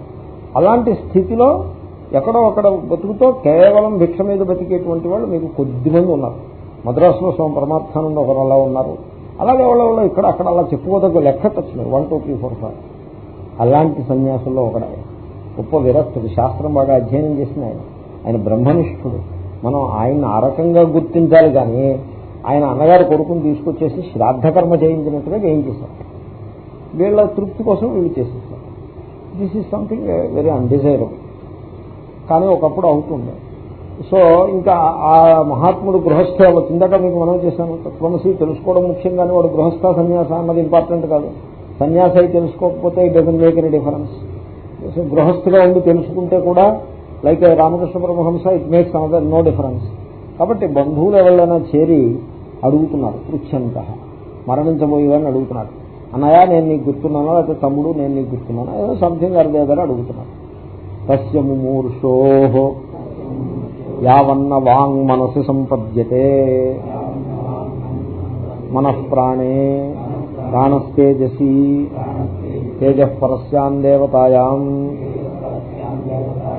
అలాంటి స్థితిలో ఎక్కడో అక్కడ బతుకుతో కేవలం భిక్ష మీద బతికేటువంటి వాళ్ళు మీకు కొద్దిమంది ఉన్నారు. మద్రాసులో స్వామి పరమార్థానంద ఒకరు అలా ఉన్నారు. అలాగే వాళ్ళ ఇక్కడ అక్కడ అలా చెప్పుకోదగ్గ లెక్క వచ్చినాయి one two three four five అలాంటి సన్యాసంలో ఒకడే గొప్ప విరక్తుడు శాస్త్రం బాగా అధ్యయనం చేసిన ఆయన. ఆయన బ్రహ్మనిష్ఠుడు. మనం ఆయన ఆ రకంగా గుర్తించాలి కానీ ఆయన అన్నగారు కొడుకుని తీసుకొచ్చేసి శ్రాద్ధకర్మ చేయించినట్టుగా చేయించేశారు. వీళ్ళ తృప్తి కోసం వీళ్ళు చేసేస్తారు. This is something very undesirable కానీ ఒకప్పుడు అవుతుంది. సో ఇంకా ఆ మహాత్ముడు గృహస్థ కిందట మీకు మనం చేశాను. తత్వమసి తెలుసుకోవడం ముఖ్యం కానీ వాడు గృహస్థ సన్యాస అన్నది ఇంపార్టెంట్ కాదు. సన్యాస అయి తెలుసుకోకపోతే it doesn't make any difference గృహస్థుగా ఉండి తెలుసుకుంటే కూడా like uh, Ramakrishna Paramahamsa it makes another no difference కాబట్టి బంధువులు ఎవరైనా చేరి అడుగుతున్నారు. పృచ్ఛంత మరణించబోయేవాడిని అడుగుతున్నాడు అన్నయ్య నేను నీకు గుర్తున్నాను? లేకపోతే తమ్ముడు నేను నీకు గుర్తున్నాను? ఏదో సంథింగ్ అర్థం అడుగుతున్నాడు తస్య ముమూర్షో యావన్న వాంగ్ మనసు సంపద్యతే. మనఃప్రాణే ప్రాణస్తేజసి తేజ పరస్యాం దేవతాయాం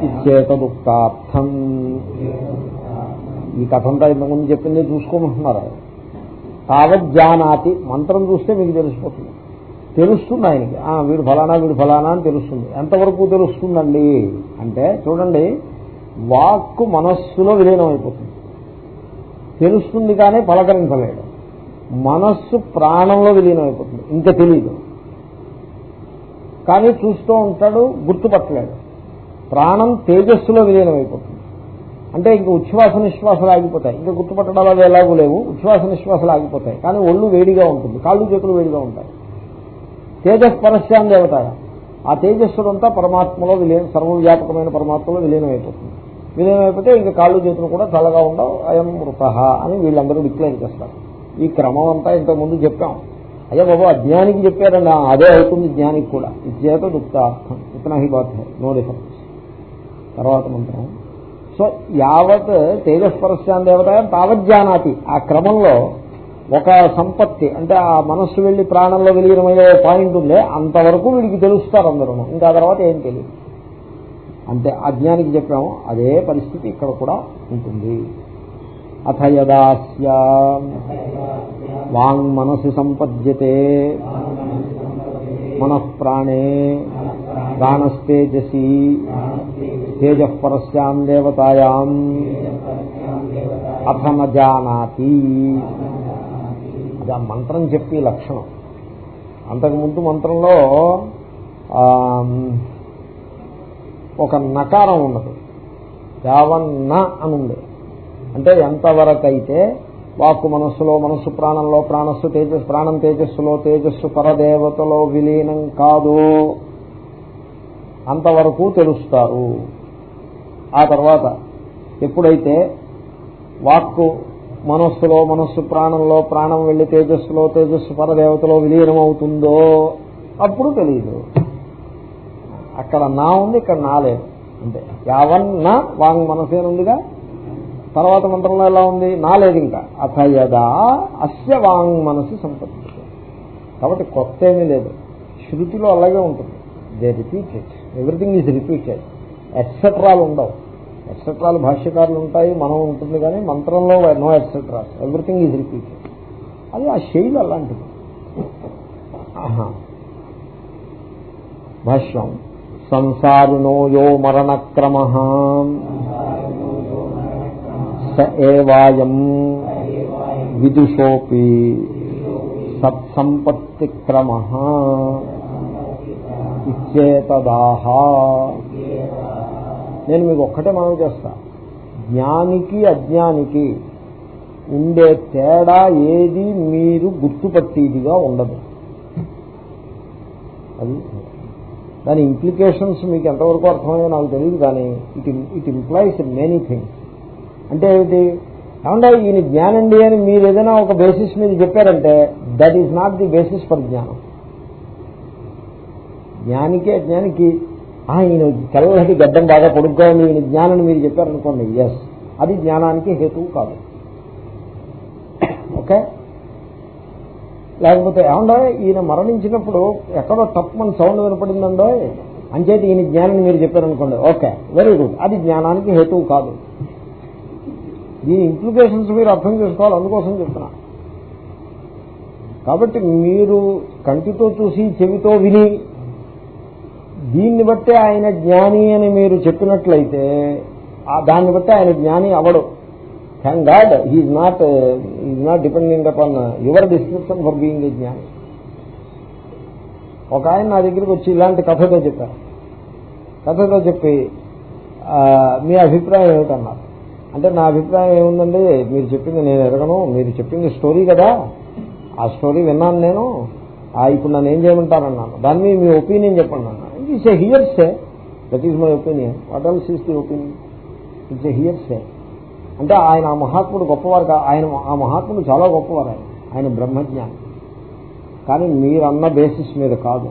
ఇచ్చేతదుక్తార్థం. ఈ కథంతా ఇంతకుముందు చెప్పింది చూసుకోమంటున్నారు? తావజ్జానాతి. మంత్రం చూస్తే మీకు తెలిసిపోతుంది తెలుస్తుంది ఆయనకి. వీడు ఫలానా వీడు ఫలానా అని తెలుస్తుంది. ఎంతవరకు తెలుస్తుందండి? అంటే చూడండి వాక్కు మనస్సులో విలీనం అయిపోతుంది తెలుస్తుంది కానీ పలకరించలేడు మనస్సు ప్రాణంలో విలీనం అయిపోతుంది ఇంకా తెలియదు కానీ చూస్తూ ఉంటాడు గుర్తుపట్టలేడు ప్రాణం తేజస్సులో విలీనం అయిపోతుంది అంటే ఇంక ఉచ్ఛ్వాస నిశ్వాసాలు ఆగిపోతాయి. ఇంకా గుర్తుపట్టడాలు అవి ఎలాగూ లేవు. ఉచ్ఛ్వాస నిశ్వాసాలు ఆగిపోతాయి. కానీ ఒళ్ళు వేడిగా ఉంటుంది. కాళ్ళు చేతులు వేడిగా ఉంటాయి. తేజస్ పరస్యాం దేవత ఆ తేజస్సుడంతా పరమాత్మలో విలీనం సర్వవ్యాపకమైన పరమాత్మలో విలీనం అయిపోతుంది విలీనం అయిపోతే ఇంకా కాళ్ళు చేతులు కూడా చల్లగా ఉండవు. అయం మృత అని వీళ్ళందరూ డిక్లైన్ చేస్తారు. ఈ క్రమం అంతా ఇంతకుముందు చెప్పాం. అయ్యా బాబు అజ్ఞానికి చెప్పారండి. అదే అవుతుంది జ్ఞానికి కూడా. ఇచ్చేత దుఃఖార్థం ఇతన హి నో డిఫరెన్స్. తర్వాత మంత్రం. సో యావత్ తేజస్పరస్యాన్ దేవత తావజ్జానాతి ఆ క్రమంలో ఒక సంపత్తి అంటే ఆ మనస్సు వెళ్ళి ప్రాణంలో విలీనమయ్యే పాయింట్ ఉందే అంతవరకు వీడికి తెలుస్తారు అందరూ ఇంకా తర్వాత ఏం తెలియదు. అంటే అజ్ఞానికి చెప్పాము అదే పరిస్థితి ఇక్కడ కూడా ఉంటుంది. అథ యదాస్య. వాంగ్ మనసు సంపద్యతే. మనఃప్రాణే ప్రాణస్తేజసి తేజ పరస్యాం దేవతాయాం అథ జానాతి ఆ మంత్రం చెప్పి లక్షణం. అంతకుముందు మంత్రంలో ఒక నకారం ఉన్నది. యావన్న అని ఉంది అంటే ఎంతవరకైతే వాక్కు మనస్సులో మనస్సు ప్రాణంలో ప్రాణస్సు తేజస్సు ప్రాణం తేజస్సులో తేజస్సు పరదేవతలో విలీనం కాదు. అంతవరకు తెలుస్తారు. ఆ తర్వాత ఎప్పుడైతే వాక్కు మనస్సులో మనస్సు ప్రాణంలో ప్రాణం వెళ్ళి తేజస్సులో తేజస్సు పరదేవతలో విలీనం అవుతుందో అప్పుడు తెలియదు అక్కడ నా ఉంది ఇక్కడ నా లేదు. అంతే. యావన్న వాంగ్ మనసేనుందిగా తర్వాత మంత్రంలో ఎలా ఉంది? నా లేదు ఇంకా. అథయదా అస్య వాంగ్ మనసు సంపత్తి. కాబట్టి కొత్త ఏమీ లేదు. శృతిలో అలాగే ఉంటుంది. They repeated everything is repeated. ఎక్సెట్రాలు ఉండవు. ఎక్సెట్రాలు భాష్యకారులు ఉంటాయి మనం ఉంటుంది కానీ మంత్రంలో no etceteras everything is repeated అది ఆ శైలి అలాంటిది. భాష్యం. సంసారిణో యో మరణక్రమ. స ఏవాయం విదుషోపి సత్సంపత్తి క్రమ ఇచ్చేతదాహ. నేను మీకు ఒక్కటే మనం చేస్తా. జ్ఞానికి అజ్ఞానికి ఉండే తేడా ఏది మీరు గుర్తుపట్టేదిగా ఉండదు. అది దాని ఇంప్లికేషన్స్ మీకు ఎంతవరకు అర్థమయ్యో నాకు తెలియదు కానీ it it implies many things అంటే ఏమిటి? ఏమంటే ఈయన జ్ఞానండి అని మీరు ఏదైనా ఒక బేసిస్ మీద చెప్పారంటే that is not the basis for జ్ఞానం. జ్ఞానికి అజ్ఞానికి "ఆ, ఈయన తెల్లటి గడ్డం బాగా పొడుగ్గా ఉంది ఈయన జ్ఞానం మీరు చెప్పారనుకోండి ఎస్ అది జ్ఞానానికి హేతువు కాదు. ఓకే? లేకపోతే ఏమండో ఈయన మరణించినప్పుడు ఎక్కడో తప్పని సౌండ్ వినపడిందండో అంచేది ఈయన జ్ఞానాన్ని మీరు చెప్పారనుకోండి ఓకే వెరీ గుడ్ అది జ్ఞానానికి హేతువు కాదు. దీని ఇంప్లికేషన్స్ మీరు అర్థం చేసుకోవాలి అందుకోసం చెప్తున్నా. కాబట్టి మీరు కంటితో చూసి చెవితో విని దీన్ని బట్టి ఆయన జ్ఞాని అని మీరు చెప్పినట్లయితే ఆ దాన్ని బట్టి ఆయన జ్ఞాని అవడు. Thank God he not is not dependent upon your description for being a జ్ఞాని. ఒక ఆయన నా దగ్గరికి వచ్చి ఇలాంటి కథతో చెప్పారు. కథతో చెప్పి మీ అభిప్రాయం ఏమిటన్నారు అంటే నా అభిప్రాయం ఏముందండి? మీరు చెప్పింది నేను ఎరగను మీరు చెప్పింది స్టోరీ కదా. ఆ స్టోరీ విన్నాను నేను. ఇప్పుడు నన్ను ఏం చేయమంటారన్నాను? దాని మీద మీ ఒపీనియన్ చెప్పండి అన్నా. It's a hearsay that is my opinion what else is the opinion it's a hearsay అంటే ఆయన ఆ మహాత్ముడు గొప్పవారు ఆయన ఆ మహాత్ముడు చాలా గొప్పవారు ఆయన. ఆయన బ్రహ్మజ్ఞాని. కానీ మీరన్న బేసిస్ మీద కాదు.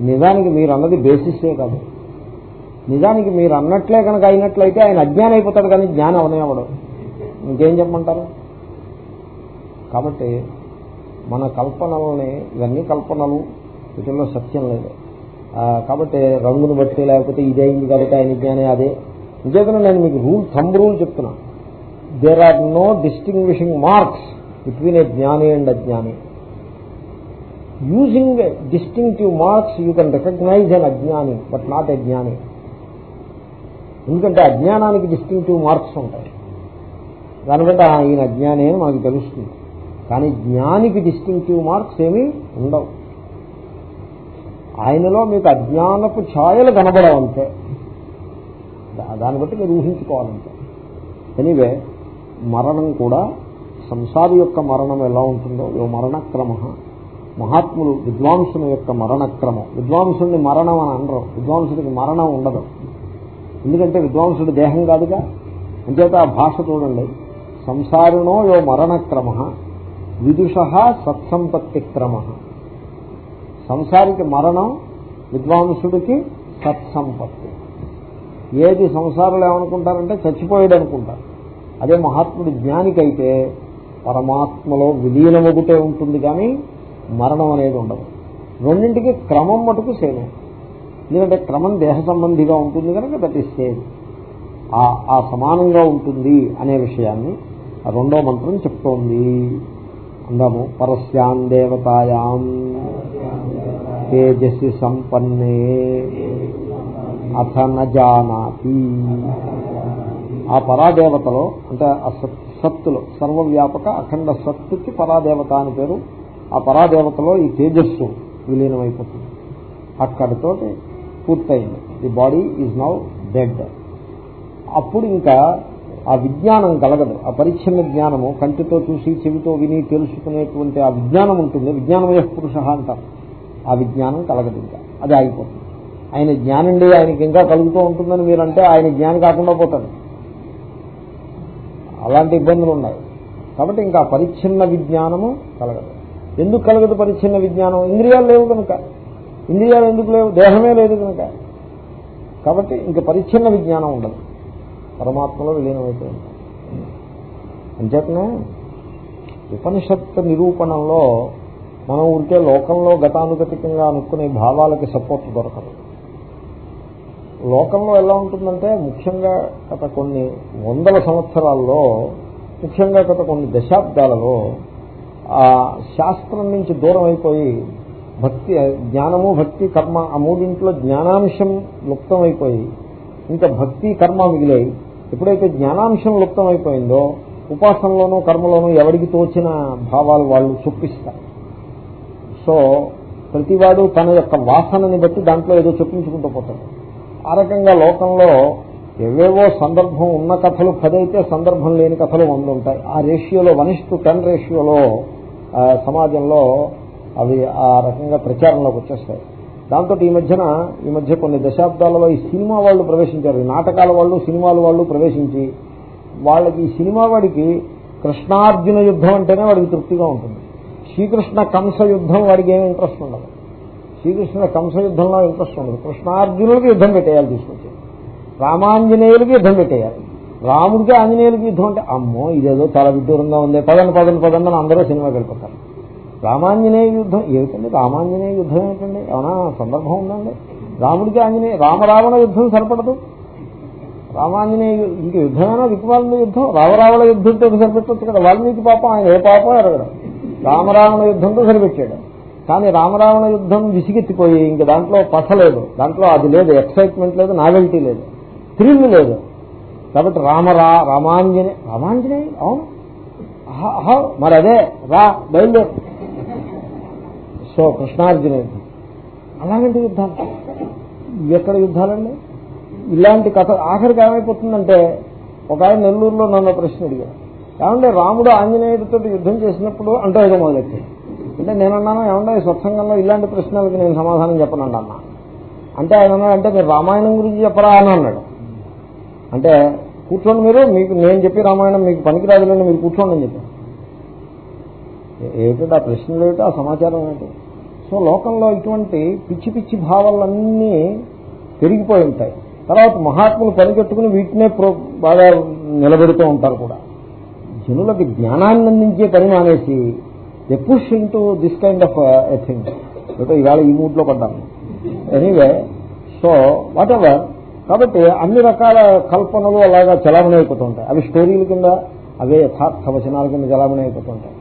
నిజానికి మీరు అన్నది బేసిస్సే కాదు. నిజానికి మీరు అన్నట్లే కనుక అయినట్లయితే ఆయన అజ్ఞానం అయిపోతాడు కానీ జ్ఞానం అవనేవాడు ఇంకేం చెప్పమంటారు? కాబట్టి మన కల్పనల్ని ఇవన్నీ కల్పనలు. వీటిల్లో సత్యం లేదు. కాబట్టి రంగును బట్టి లేకపోతే ఇదైంది కాబట్టి ఆయన జ్ఞానే అదే. నిజంగా నేను మీకు రూల్ థంబ్ రూల్ చెప్తున్నా. There are no distinguishing marks between a జ్ఞాని అండ్ అజ్ఞాని using distinctive marks you can recognise an అజ్ఞాని బట్ నాట్ ఏ జ్ఞాని. ఎందుకంటే అజ్ఞానానికి డిస్టింక్టివ్ మార్క్స్ ఉంటాయి. దానికంటే బట్టి ఈయన అజ్ఞాని అని మనకు తెలుస్తుంది. కానీ జ్ఞానికి డిస్టింక్టివ్ మార్క్స్ ఏమీ ఉండవు. ఆయనలో మీకు అజ్ఞానపు ఛాయలు కనబడవంతే. దాన్ని బట్టి మీరు ఊహించుకోవాలంటే ఎనీవే మరణం కూడా సంసారి యొక్క మరణం ఎలా ఉంటుందో ఓ మరణక్రమ. మహాత్ములు విద్వాంసుని యొక్క మరణక్రమం. విద్వాంసుని మరణం అని అనరు. విద్వాంసుడికి మరణం ఉండదు. ఎందుకంటే విద్వాంసుడు దేహం కాదుగా. అంచేత ఆ భాష చూడండి. సంసారిణో యో మరణక్రమ. విదుష సత్సంపత్తి క్రమ సంసారికి మరణం విద్వాంసుడికి సత్సంపత్తి. ఏది సంసారంలో ఏమనుకుంటారంటే చచ్చిపోయాడు అనుకుంటారు అదే మహాత్ముడు జ్ఞానికైతే పరమాత్మలో విలీనమొగుటే ఉంటుంది కానీ మరణం అనేది ఉండదు. రెండింటికి క్రమం మటుకు సేమే. ఎందుకంటే క్రమం దేహ సంబంధిగా ఉంటుంది కనుక దట్ ఈస్ సేమ్ ఆ సమానంగా ఉంటుంది అనే విషయాన్ని రెండో మంత్రం చెప్తోంది. అందాము. పరస్యాం దేవతాయాం తేజస్సి సంపన్నే అథ నజానాతి ఆ పరాదేవతలో అంటే ఆ సత్ సత్తులో సర్వవ్యాపక అఖండ సత్తుకి పరాదేవత అని పేరు. ఆ పరాదేవతలో ఈ తేజస్సు విలీనమైపోతుంది. అక్కడితోటి పూర్తయింది. The body is now dead అప్పుడు ఇంకా ఆ విజ్ఞానం కలగదు ఆ పరిచ్ఛిన్న జ్ఞానము కంటితో చూసి చెవితో విని తెలుసుకునేటువంటి ఆ విజ్ఞానం ఉంటుంది. విజ్ఞానమయ పురుష అంటారు ఆ విజ్ఞానం కలగదు ఇంకా. అది ఆగిపోతుంది ఆయన జ్ఞానండి ఆయనకి ఇంకా కలుగుతూ ఉంటుందని మీరంటే ఆయన జ్ఞానం కాకుండా పోతాడు. అలాంటి ఇబ్బందులు ఉన్నాయి. కాబట్టి ఇంకా పరిచ్ఛిన్న విజ్ఞానము కలగదు. ఎందుకు కలగదు పరిచ్ఛిన్న విజ్ఞానం? ఇంద్రియాలు లేవు కనుక. ఇంద్రియాలు ఎందుకు లేవు? దేహమే లేదు కనుక. కాబట్టి ఇంకా పరిచ్ఛిన్న విజ్ఞానం ఉండదు. పరమాత్మలో విలీనమైపోయింది. అంచేతనే ఉపనిషత్ నిరూపణంలో మనం ఊరికే లోకంలో గతానుగతికంగా అనుకునే భావాలకి సపోర్ట్ దొరకదు. లోకంలో ఎలా ఉంటుందంటే ముఖ్యంగా గత కొన్ని వందల సంవత్సరాల్లో ముఖ్యంగా గత కొన్ని దశాబ్దాలలో ఆ శాస్త్రం నుంచి దూరం అయిపోయి భక్తి జ్ఞానము భక్తి కర్మ ఆ మూడింట్లో జ్ఞానాంశం లుప్తమైపోయి ఇంకా భక్తి కర్మ మిగిలాయి. ఎప్పుడైతే జ్ఞానాంశం లుప్తమైపోయిందో ఉపాసనలోనూ కర్మలోనూ ఎవరికి తోచిన భావాలు వాళ్ళు చొప్పిస్తారు. సో ప్రతివాడు తన యొక్క వాసనని బట్టి దాంట్లో ఏదో చొప్పించుకుంటూ పోతాడు. ఆ రకంగా లోకంలో ఎవేవో సందర్భం ఉన్న కథలు పదైతే సందర్భం లేని కథలు వంద ఉంటాయి. ఆ రేషియోలో వన్ టు టెన్ రేషియోలో సమాజంలో అవి ఆ రకంగా ప్రచారంలోకి వచ్చేస్తాయి. దాంతో ఈ మధ్యన ఈ మధ్య కొన్ని దశాబ్దాలలో ఈ సినిమా వాళ్ళు ప్రవేశించారు. నాటకాల వాళ్ళు సినిమాల వాళ్ళు ప్రవేశించి వాళ్ళకి ఈ సినిమా వాడికి కృష్ణార్జున యుద్ధం అంటేనే వాడికి తృప్తిగా ఉంటుంది. శ్రీకృష్ణ కంస యుద్ధం వాడికి ఏమి ఇంట్రెస్ట్ ఉండదు. శ్రీకృష్ణ కంస యుద్ధంలో ఇంట్రెస్ట్ ఉండదు. కృష్ణార్జునులకి యుద్ధం పెట్టేయాలి తీసుకొచ్చి రామాంజనేయులకి యుద్ధం పెట్టేయాలి. రాముడికి ఆంజనేయులకి యుద్ధం అంటే అమ్మో ఇదేదో చాలా విడ్డూరంగా ఉంది. పదండి పదండి పదండి అని అందరూ సినిమాకి వెళ్ళిపోతారు. రామాంజనేయ యుద్ధం ఏమిటండి? రామాంజనేయ యుద్ధం ఏమిటండి? ఏమైనా సందర్భం ఉందండి? రాముడికి ఆంజనేయ రామరావణ యుద్ధం సరిపడదు? రామాంజనేయ ఇంక యుద్ధమైనా? దిక్కుమాలిన యుద్ధం? రామరావణ యుద్ధంతో సరిపెట్టచ్చు కదా? వాల్మీకి పాపం ఆయన ఏ పాపం ఎరగడం. రామరావణ యుద్ధంతో సరిపెట్టాడు కానీ రామరావణ యుద్ధం విసిగెత్తిపోయి ఇంక దాంట్లో పస లేదు. దాంట్లో అది లేదు ఎక్సైట్మెంట్ లేదు నావెల్టీ లేదు. థ్రిల్ లేదు. కాబట్టి రామరా రామాంజనే రామాంజనే అవును. మరి అదే రా బయలుదేరు. సో కృష్ణార్జున యుద్ధం. అలాంటి యుద్ధాలు ఎక్కడ యుద్ధాలండి? ఇలాంటి కథ ఆఖరికి ఏమైపోతుందంటే ఒక ఆయన నెల్లూరులో నన్ను ప్రశ్న అడిగాడు ఏమంటే రాముడు ఆంజనేయుడితో యుద్ధం చేసినప్పుడు అంటే ఏదో మొదలెట్టాడు అంటే నేను ఏమన్నా సత్సంగంలో ఇలాంటి ప్రశ్నలకి నేను సమాధానం చెప్పనండి అన్న. అంటే ఆయన అంటే మీరు రామాయణం గురించి చెప్పరా అని అన్నాడు. అంటే కూర్చోండి మీరు మీకు నేను చెప్పి రామాయణం మీకు పనికిరాదులేండి మీరు కూర్చోండి అని చెప్పాను ఏమిటంటే ఆ ప్రశ్నలు ఏమిటి ఆ సమాచారం ఏంటి? సో లోకంలో ఇటువంటి పిచ్చి పిచ్చి భావాలన్నీ పెరిగిపోయి ఉంటాయి. తర్వాత మహాత్ములు పనికెట్టుకుని వీటినే ప్రో బాగా నిలబెడుతూ ఉంటారు కూడా. జనులకు జ్ఞానాన్ని అందించే పని మానేసి a push into this kind of a thing అంటే ఇవాళ ఈ మూడ్లో పడ్డాను ఎనీవే సో వాట్ ఎవర్ కాబట్టి అన్ని రకాల కల్పనలు అలాగా చలామణి అయిపోతుంటాయి అవి స్టోరీల కింద అవే యథార్థ వచనాల కింద చలామణి అయిపోతుంటాయి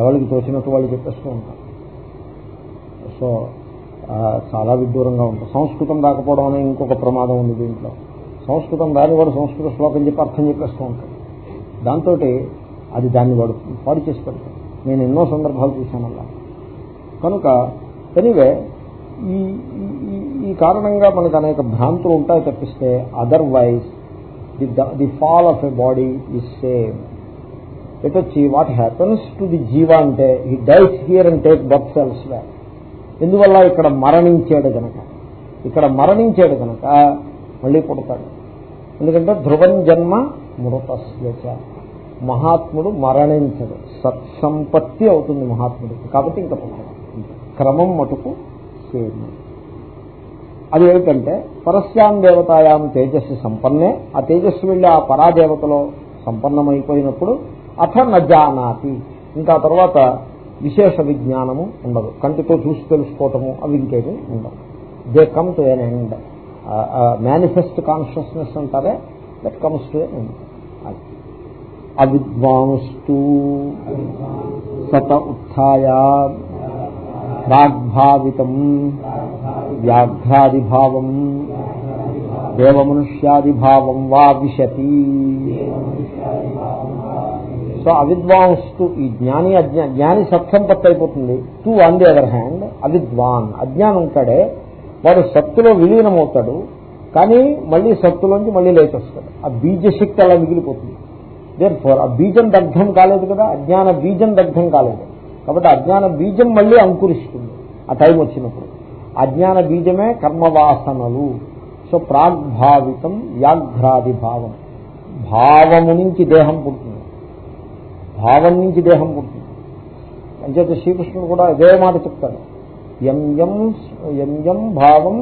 ఎవరికి తోచినట్టు వాళ్ళు చెప్పేస్తూ ఉంటారు. సో చాలా విదూరంగా ఉంటుంది. సంస్కృతం రాకపోవడం అనే ఇంకొక ప్రమాదం ఉంది దీంట్లో. సంస్కృతం రాని వాడు సంస్కృత శ్లోకం చెప్పి అర్థం చెప్పేస్తూ ఉంటాడు. దాంతో అది దాన్ని వాడు పాడు చేసి పెడతాడు. నేను ఎన్నో సందర్భాలు చూశాను అలా కనుక ఎనివే ఈ ఈ- కారణంగా మనకు అనేక భ్రాంతులు ఉంటాయి తప్పిస్తే otherwise the the fall of a body is same ఎటు వచ్చి what happens to the jiva అంటే he dies here and take birth else ఎందువల్ల ఇక్కడ మరణించాడు గనక? ఇక్కడ మరణించాడు గనక మళ్ళీ పుడతాడు ఎందుకంటే ధ్రువం జన్మ మృతస్యచ. మహాత్ముడు మరణించడు. సత్సంపత్తి అవుతుంది మహాత్ముడికి. కాబట్టి ఇంకా పుట్టడు క్రమం మటుకు సేమ్. అది ఏమిటంటే పరస్యాం దేవతాయాం తేజస్సు సంపన్నే. ఆ తేజస్సు వెళ్ళి ఆ పరాదేవతలో సంపన్నమైపోయినప్పుడు అథ నజానాతి ఇంకా తర్వాత విశేష విజ్ఞానము ఉండదు. కంటితో చూసి తెలుసుకోవటము అవి ఇంకేమీ ఉండవు. They come to an end manifest consciousness అంటారే that comes to an end అవిద్వాంస్తు సత ఉత్య ప్రాగ్భావితం వ్యాఘ్రాదిభావం దేవమనుష్యాదిభావం వా విశతి. సో అవిద్వాంస్తు ఈ జ్ఞాని అజ్ఞా జ్ఞాని సత్సంపత్తి అయిపోతుంది to on the other hand అవిద్వాన్. అజ్ఞానం ఉంటాడే వాడు సత్తులో విలీనమవుతాడు కానీ మళ్ళీ సత్తులోంచి మళ్ళీ లేచి వస్తాడు ఆ బీజశక్తి అలా మిగిలిపోతుంది. దేర్ ఫోర్ ఆ బీజం దగ్ధం కాలేదు కదా అజ్ఞాన బీజం దగ్ధం కాలేదు. కాబట్టి అజ్ఞాన బీజం మళ్ళీ అంకురిస్తుంది ఆ టైం వచ్చినప్పుడు. అజ్ఞాన బీజమే కర్మవాసనలు. సో ప్రాగ్భావితం వ్యాఘ్రాది భావం. భావము నుంచి దేహం పుడుతుంది. భావం నుంచి దేహం పుట్టింది. అంచేత శ్రీకృష్ణుడు కూడా ఇదే మాట చెప్తాడు. యం యం భావం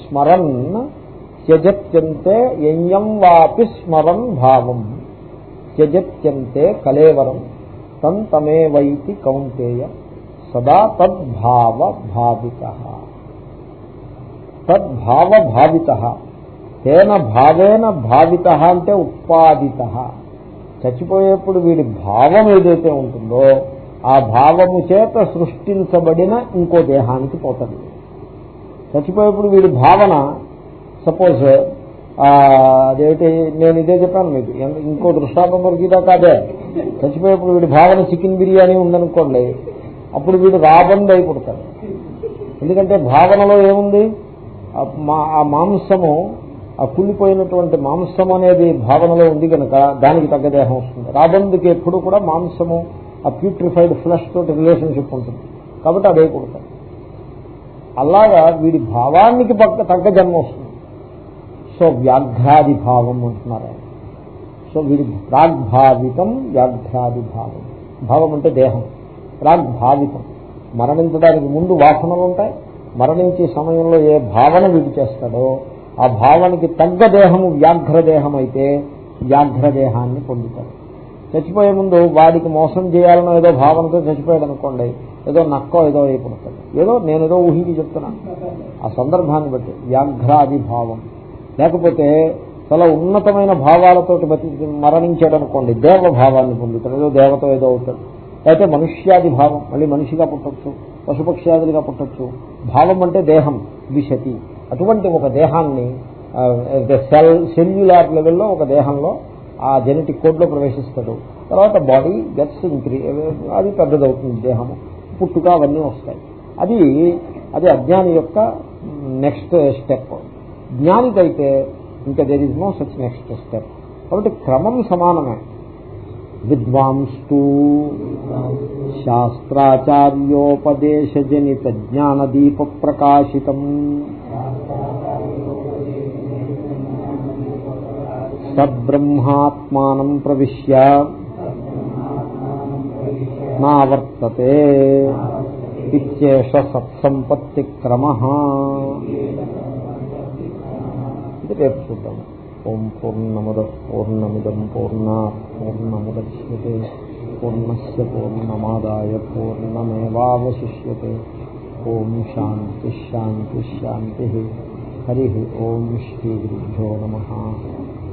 స్మరన్ త్యజత్యంతే యం వాపి స్మరన్ భావం. త్యజత్యంతే కలేవరం తం తమే వైతి కౌంతేయ సదా తద్భావ భావిత. తద్భావ భావిత. తేన భావేన భావిత అంటే ఉత్పాదిత. చచ్చిపోయేప్పుడు వీడి భావం ఏదైతే ఉంటుందో ఆ భావము చేత సృష్టించబడిన ఇంకో దేహానికి పోతుంది. చచ్చిపోయేప్పుడు వీడి భావన సపోజ్ అదేమిటి నేను ఇదే చెప్పాను మీకు ఇంకో దృష్టాంతం దొరికిదాకా అదే చచ్చిపోయేప్పుడు వీడి భావన చికెన్ బిర్యానీ ఉందనుకోండి అప్పుడు వీడు రాబంద్ అయిపోతాడు ఎందుకంటే భావనలో ఏముంది? మా- ఆ మాంసము ఆ కుళ్ళిపోయినటువంటి మాంసం అనేది భావనలో ఉంది కనుక దానికి తగ్గ దేహం వస్తుంది. రాబందుకి ఎప్పుడు కూడా మాంసము ఆ ప్యూట్రిఫైడ్ ఫ్లష్ తోటి రిలేషన్షిప్ ఉంటుంది. కాబట్టి అదే పుడతాడు అలాగా వీడి భావానికి పక్క తగ్గ జన్మ వస్తుంది. సో వ్యాఘ్రాది భావం అంటున్నారు సో వీడి ప్రాగ్భావికం వ్యాఘ్రాది భావం. భావం అంటే దేహం. ప్రాగ్భావికం మరణించడానికి ముందు వాసనలు ఉంటాయి. మరణించే సమయంలో ఏ భావన వీడు చేస్తాడో ఆ భావనకి తగ్గ దేహము వ్యాఘ్ర దేహం అయితే వ్యాఘ్ర దేహాన్ని పొందుతాడు చచ్చిపోయే ముందు వాడికి మోసం చేయాలనో ఏదో భావనతో చచ్చిపోయాడు అనుకోండి ఏదో నక్కో ఏదో అయిపోతాడు. ఏదో నేనేదో ఊహించి చెప్తున్నాను. ఆ సందర్భాన్ని బట్టి వ్యాఘ్రాది భావం లేకపోతే చాలా ఉన్నతమైన భావాలతో బతి మరణించాడు అనుకోండి దేవ భావాన్ని పొందుతాడు ఏదో దేవత ఏదో అవుతాడు. అయితే మనుష్యాది భావం మళ్ళీ మనిషిగా పుట్టచ్చు పశుపక్ష్యాదులుగా పుట్టచ్చు. భావం అంటే దేహం విశతి. అటువంటి ఒక దేహాన్ని సెల్ సెల్యులార్ లెవెల్లో ఒక దేహంలో ఆ జెనెటిక్ కోడ్లో ప్రవేశిస్తాడు. తర్వాత బాడీ గెట్స్ ఇంక్రీ అది పెద్దదవుతుంది దేహము. పుట్టుక అవన్నీ వస్తాయి. అది అది అజ్ఞాని యొక్క నెక్స్ట్ స్టెప్. జ్ఞానికైతే ఇంకా there is no such next step కాబట్టి క్రమం సమానమే. విద్వాంస్తు శాస్త్రాచార్యోపదేశజనిత జ్ఞానదీప ప్రకాశితం సబ్రహ్మాత్మానం ప్రవిశ్య. నావర్తతే ఇత్యేష సత్సంపత్తి క్రమ ఇది రేపు చూద్దాం. ఓం పూర్ణముద పూర్ణమిదం పూర్ణా పూర్ణముద్యే పూర్ణస్ పూర్ణమాదాయ పూర్ణమేవాశిష్యే ఓం శాంతిశాంతిశాంతి హరి ఓం శ్రీ గురుభ్యో నమ.